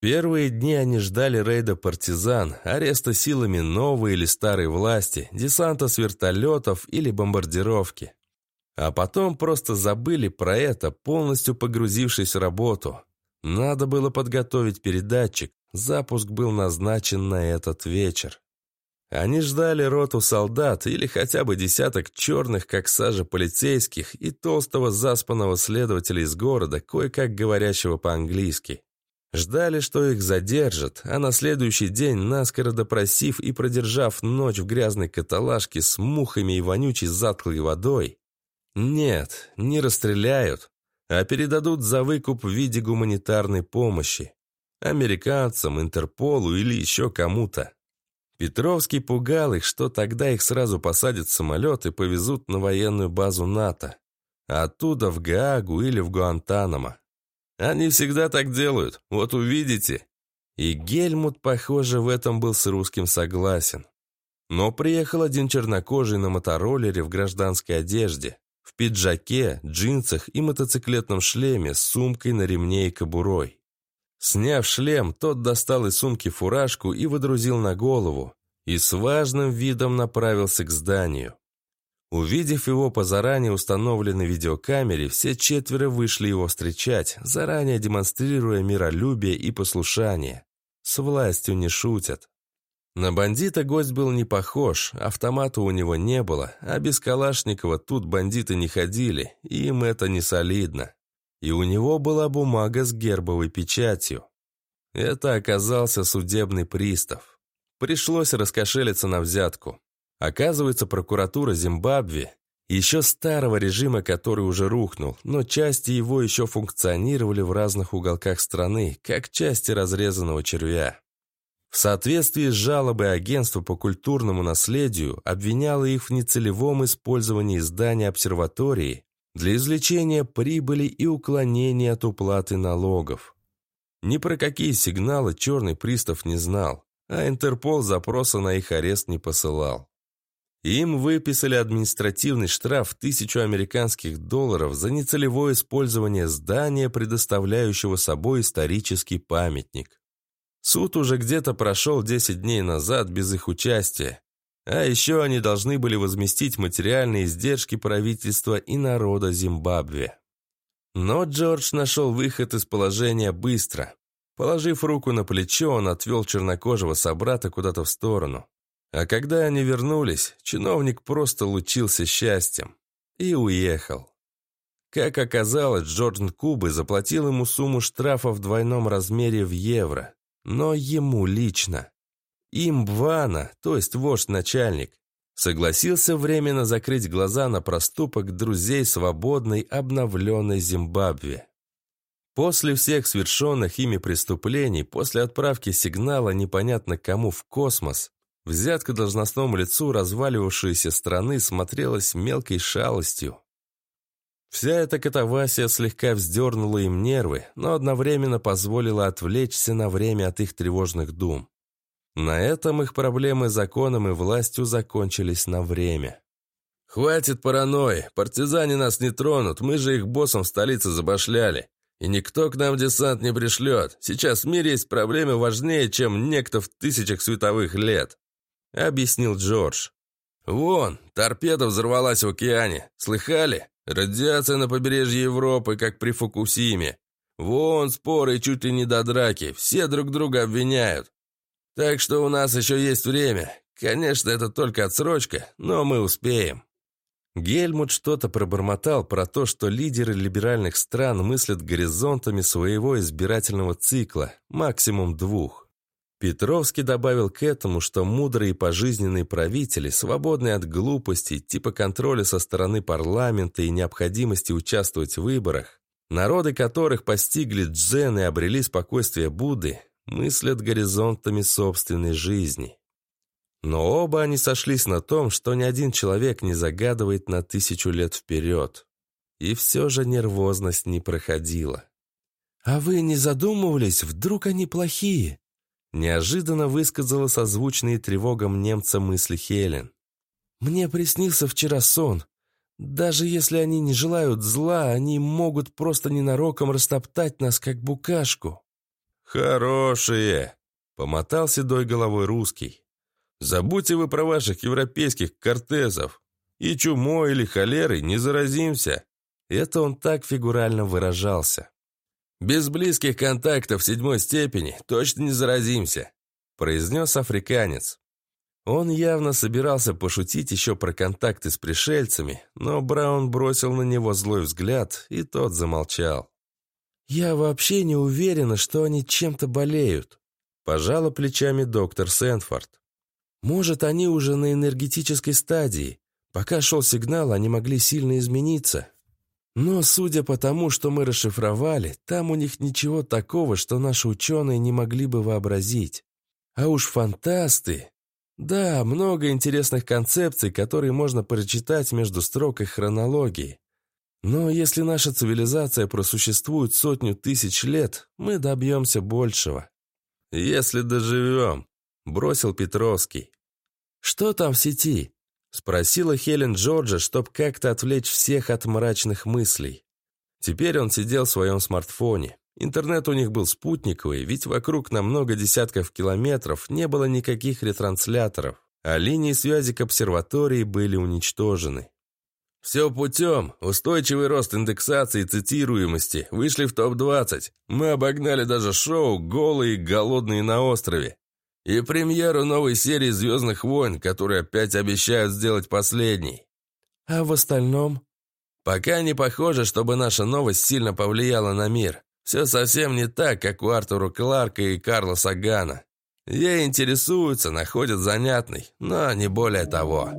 Первые дни они ждали рейда партизан, ареста силами новой или старой власти, десанта с вертолетов или бомбардировки. А потом просто забыли про это, полностью погрузившись в работу. Надо было подготовить передатчик, запуск был назначен на этот вечер. Они ждали роту солдат или хотя бы десяток черных, как сажа, полицейских и толстого заспанного следователя из города, кое-как говорящего по-английски. Ждали, что их задержат, а на следующий день, наскоро допросив и продержав ночь в грязной каталажке с мухами и вонючей затхлой водой, нет, не расстреляют, а передадут за выкуп в виде гуманитарной помощи. Американцам, Интерполу или еще кому-то. Петровский пугал их, что тогда их сразу посадят в самолет и повезут на военную базу НАТО, оттуда в Гаагу или в Гуантанамо. Они всегда так делают, вот увидите. И Гельмут, похоже, в этом был с русским согласен. Но приехал один чернокожий на мотороллере в гражданской одежде, в пиджаке, джинсах и мотоциклетном шлеме с сумкой на ремне и кобурой. Сняв шлем, тот достал из сумки фуражку и выдрузил на голову, и с важным видом направился к зданию. Увидев его по заранее установленной видеокамере, все четверо вышли его встречать, заранее демонстрируя миролюбие и послушание. С властью не шутят. На бандита гость был не похож, автомата у него не было, а без Калашникова тут бандиты не ходили, им это не солидно и у него была бумага с гербовой печатью. Это оказался судебный пристав. Пришлось раскошелиться на взятку. Оказывается, прокуратура Зимбабве, еще старого режима, который уже рухнул, но части его еще функционировали в разных уголках страны, как части разрезанного червя. В соответствии с жалобой агентства по культурному наследию обвиняло их в нецелевом использовании здания обсерватории для извлечения прибыли и уклонения от уплаты налогов. Ни про какие сигналы черный пристав не знал, а Интерпол запроса на их арест не посылал. Им выписали административный штраф в тысячу американских долларов за нецелевое использование здания, предоставляющего собой исторический памятник. Суд уже где-то прошел 10 дней назад без их участия, а еще они должны были возместить материальные издержки правительства и народа Зимбабве. Но Джордж нашел выход из положения быстро. Положив руку на плечо, он отвел чернокожего собрата куда-то в сторону. А когда они вернулись, чиновник просто лучился счастьем и уехал. Как оказалось, Джордан Кубы заплатил ему сумму штрафа в двойном размере в евро, но ему лично. Имбвана, то есть вождь-начальник, согласился временно закрыть глаза на проступок друзей свободной, обновленной Зимбабве. После всех совершенных ими преступлений, после отправки сигнала непонятно кому в космос, взятка должностному лицу разваливавшейся страны смотрелась мелкой шалостью. Вся эта катавасия слегка вздернула им нервы, но одновременно позволила отвлечься на время от их тревожных дум. На этом их проблемы с законом и властью закончились на время. «Хватит паранойи, партизане нас не тронут, мы же их боссом в столице забашляли. И никто к нам десант не пришлет. Сейчас в мире есть проблемы важнее, чем некто в тысячах световых лет», — объяснил Джордж. «Вон, торпеда взорвалась в океане. Слыхали? Радиация на побережье Европы, как при Фукусиме. Вон споры чуть ли не до драки. Все друг друга обвиняют. Так что у нас еще есть время. Конечно, это только отсрочка, но мы успеем». Гельмут что-то пробормотал про то, что лидеры либеральных стран мыслят горизонтами своего избирательного цикла, максимум двух. Петровский добавил к этому, что мудрые пожизненные правители, свободные от глупостей, типа контроля со стороны парламента и необходимости участвовать в выборах, народы которых постигли дзен и обрели спокойствие Будды, мыслят горизонтами собственной жизни. Но оба они сошлись на том, что ни один человек не загадывает на тысячу лет вперед. И все же нервозность не проходила. «А вы не задумывались, вдруг они плохие?» Неожиданно высказала созвучные тревогам немца мысли Хелен. «Мне приснился вчера сон. Даже если они не желают зла, они могут просто ненароком растоптать нас, как букашку». «Хорошие!» — помотал седой головой русский. «Забудьте вы про ваших европейских кортезов. И чумой или холерой не заразимся». Это он так фигурально выражался. «Без близких контактов седьмой степени точно не заразимся», — произнес африканец. Он явно собирался пошутить еще про контакты с пришельцами, но Браун бросил на него злой взгляд, и тот замолчал. «Я вообще не уверена, что они чем-то болеют», – пожала плечами доктор Сэнфорд. «Может, они уже на энергетической стадии. Пока шел сигнал, они могли сильно измениться. Но, судя по тому, что мы расшифровали, там у них ничего такого, что наши ученые не могли бы вообразить. А уж фантасты, да, много интересных концепций, которые можно прочитать между строк их хронологии. Но если наша цивилизация просуществует сотню тысяч лет, мы добьемся большего. «Если доживем», — бросил Петровский. «Что там в сети?» — спросила Хелен Джорджа, чтобы как-то отвлечь всех от мрачных мыслей. Теперь он сидел в своем смартфоне. Интернет у них был спутниковый, ведь вокруг на много десятков километров не было никаких ретрансляторов, а линии связи к обсерватории были уничтожены. «Все путем. Устойчивый рост индексации и цитируемости. Вышли в топ-20. Мы обогнали даже шоу «Голые и голодные на острове». И премьеру новой серии «Звездных войн», которые опять обещают сделать последней. А в остальном? Пока не похоже, чтобы наша новость сильно повлияла на мир. Все совсем не так, как у Артура Кларка и Карла Сагана. Ей интересуются, находят занятный, но не более того.